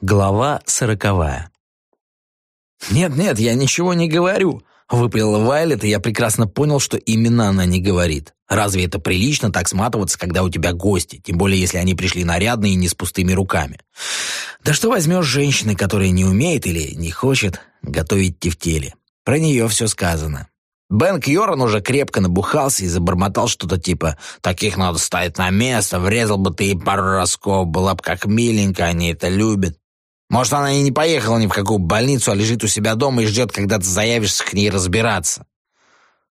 Глава сороковая. «Нет-нет, я ничего не говорю», — выпалила Вайлет, и я прекрасно понял, что именно она не говорит. Разве это прилично так сматываться, когда у тебя гости, тем более если они пришли нарядные и не с пустыми руками? Да что возьмешь женщины, которая не умеет или не хочет готовить тефтели? Про нее все сказано. Бен Кьоран уже крепко набухался и забормотал что-то типа «Таких надо ставить на место, врезал бы ты и пару разков, была бы как миленько, они это любят». Может, она и не поехала ни в какую больницу, а лежит у себя дома и ждет, когда ты заявишься к ней разбираться.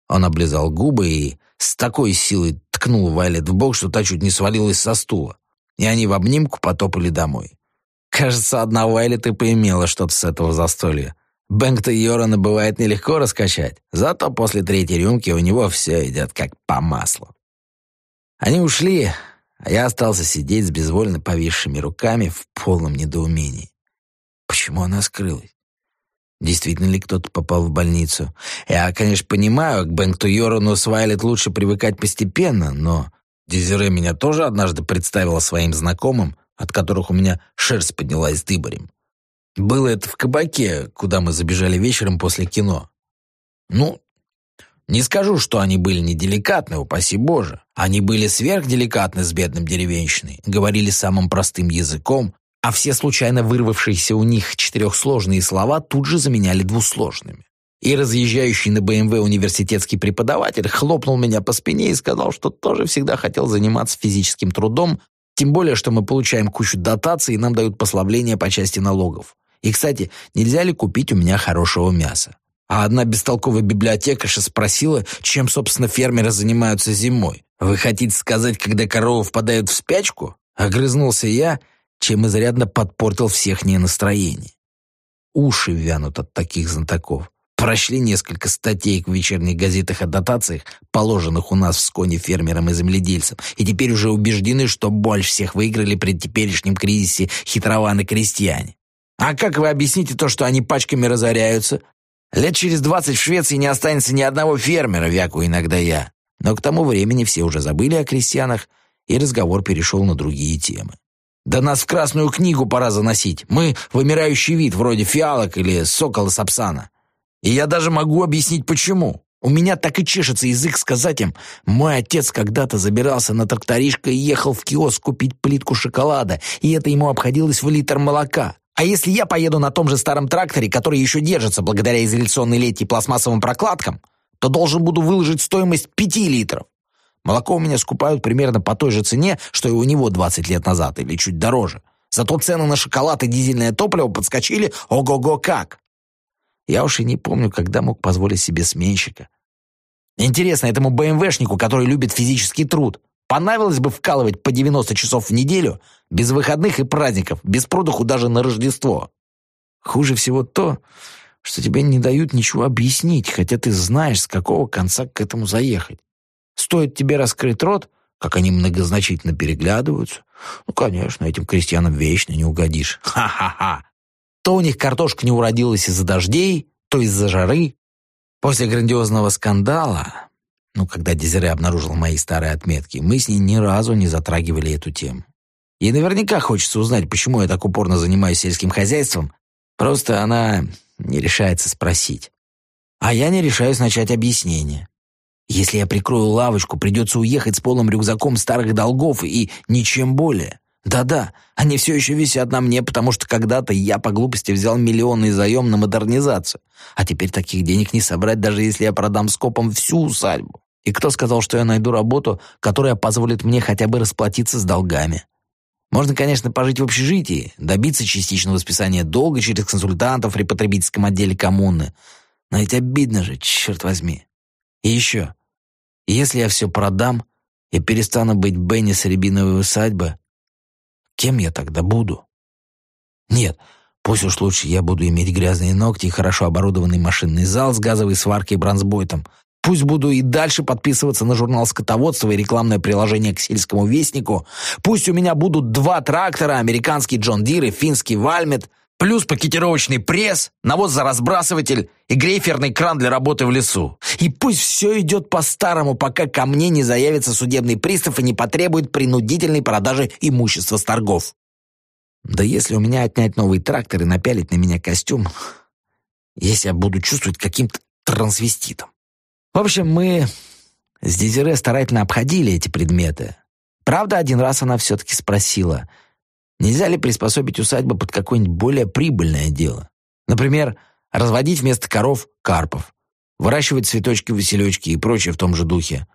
Он облизал губы и с такой силой ткнул Вайлет в бок, что та чуть не свалилась со стула. И они в обнимку потопали домой. Кажется, одна Вайлет и поимела что-то с этого застолья. Бэнкта Йорана бывает нелегко раскачать, зато после третьей рюмки у него все идет как по маслу. Они ушли, а я остался сидеть с безвольно повисшими руками в полном недоумении. Почему она скрылась? Действительно ли кто-то попал в больницу? Я, конечно, понимаю, к Бэнкту Йорану с Вайлет лучше привыкать постепенно, но Дезире меня тоже однажды представила своим знакомым, от которых у меня шерсть поднялась дыбарем. Было это в кабаке, куда мы забежали вечером после кино. Ну, не скажу, что они были неделикатны, упаси Боже. Они были сверхделикатны с бедным деревенщиной, говорили самым простым языком, а все случайно вырвавшиеся у них четырехсложные слова тут же заменяли двусложными. И разъезжающий на БМВ университетский преподаватель хлопнул меня по спине и сказал, что тоже всегда хотел заниматься физическим трудом, тем более, что мы получаем кучу дотаций и нам дают послабления по части налогов. И, кстати, нельзя ли купить у меня хорошего мяса? А одна бестолковая библиотекарша спросила, чем, собственно, фермеры занимаются зимой. «Вы хотите сказать, когда коровы впадают в спячку?» Огрызнулся я чем изрядно подпортил всех настроение. Уши вянут от таких знатоков. Прошли несколько статей в вечерних газетах о дотациях, положенных у нас в Сконе фермерам и земледельцам, и теперь уже убеждены, что больше всех выиграли при теперешнем кризисе хитрованы крестьяне. А как вы объясните то, что они пачками разоряются? Лет через двадцать в Швеции не останется ни одного фермера, вяку иногда я. Но к тому времени все уже забыли о крестьянах, и разговор перешел на другие темы. Да нас в Красную книгу пора заносить. Мы вымирающий вид, вроде фиалок или сокола сапсана. И я даже могу объяснить, почему. У меня так и чешется язык сказать им. Мой отец когда-то забирался на тракторишко и ехал в киоск купить плитку шоколада, и это ему обходилось в литр молока. А если я поеду на том же старом тракторе, который еще держится благодаря изоляционной лете и пластмассовым прокладкам, то должен буду выложить стоимость пяти литров. Молоко у меня скупают примерно по той же цене, что и у него 20 лет назад, или чуть дороже. Зато цены на шоколад и дизельное топливо подскочили ого-го как. Я уж и не помню, когда мог позволить себе сменщика. Интересно, этому БМВшнику, который любит физический труд, понравилось бы вкалывать по 90 часов в неделю, без выходных и праздников, без продуху даже на Рождество? Хуже всего то, что тебе не дают ничего объяснить, хотя ты знаешь, с какого конца к этому заехать. Стоит тебе раскрыть рот, как они многозначительно переглядываются. Ну, конечно, этим крестьянам вечно не угодишь. Ха-ха-ха. То у них картошка не уродилась из-за дождей, то из-за жары. После грандиозного скандала, ну, когда Дезире обнаружил мои старые отметки, мы с ней ни разу не затрагивали эту тему. Ей наверняка хочется узнать, почему я так упорно занимаюсь сельским хозяйством, просто она не решается спросить. А я не решаюсь начать объяснение. Если я прикрою лавочку, придется уехать с полным рюкзаком старых долгов и ничем более. Да-да, они все еще висят на мне, потому что когда-то я по глупости взял миллионный заем на модернизацию. А теперь таких денег не собрать, даже если я продам скопом всю усадьбу. И кто сказал, что я найду работу, которая позволит мне хотя бы расплатиться с долгами? Можно, конечно, пожить в общежитии, добиться частичного списания долга через консультантов при потребительском отделе коммуны. Но ведь обидно же, черт возьми. И еще, если я все продам и перестану быть Бенни с рябиновой усадьбы, кем я тогда буду? Нет, пусть уж лучше я буду иметь грязные ногти и хорошо оборудованный машинный зал с газовой сваркой и бронзбойтом. Пусть буду и дальше подписываться на журнал скотоводства и рекламное приложение к сельскому вестнику. Пусть у меня будут два трактора, американский Джон Дир и финский Вальмет — Плюс пакетировочный пресс, навозоразбрасыватель и грейферный кран для работы в лесу. И пусть все идет по-старому, пока ко мне не заявится судебный пристав и не потребует принудительной продажи имущества с торгов. Да если у меня отнять новый трактор и напялить на меня костюм, если я буду чувствовать каким-то трансвеститом. В общем, мы с Дезире старательно обходили эти предметы. Правда, один раз она все-таки спросила, нельзя ли приспособить усадьбу под какое-нибудь более прибыльное дело. Например, разводить вместо коров карпов, выращивать цветочки-василечки и прочее в том же духе.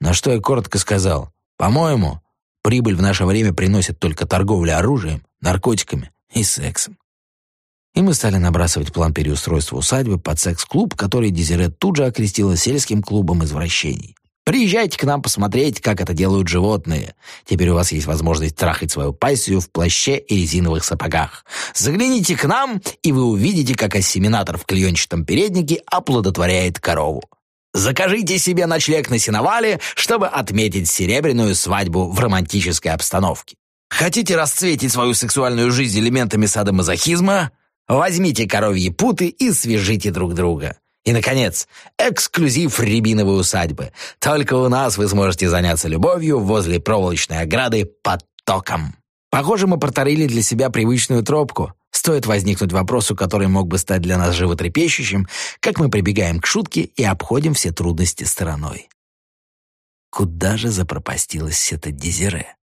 На что я коротко сказал, по-моему, прибыль в наше время приносит только торговля оружием, наркотиками и сексом. И мы стали набрасывать план переустройства усадьбы под секс-клуб, который Дезирет тут же окрестила сельским клубом извращений. Приезжайте к нам посмотреть, как это делают животные. Теперь у вас есть возможность трахать свою пассию в плаще и резиновых сапогах. Загляните к нам, и вы увидите, как ассиминатор в клеенчатом переднике оплодотворяет корову. Закажите себе ночлег на сеновале, чтобы отметить серебряную свадьбу в романтической обстановке. Хотите расцветить свою сексуальную жизнь элементами садомазохизма? Возьмите коровьи путы и свяжите друг друга. И, наконец, эксклюзив рябиновой усадьбы. Только у нас вы сможете заняться любовью возле проволочной ограды под током. Похоже, мы протарили для себя привычную тропку. Стоит возникнуть вопросу, который мог бы стать для нас животрепещущим, как мы прибегаем к шутке и обходим все трудности стороной. Куда же запропастилась эта Дезире?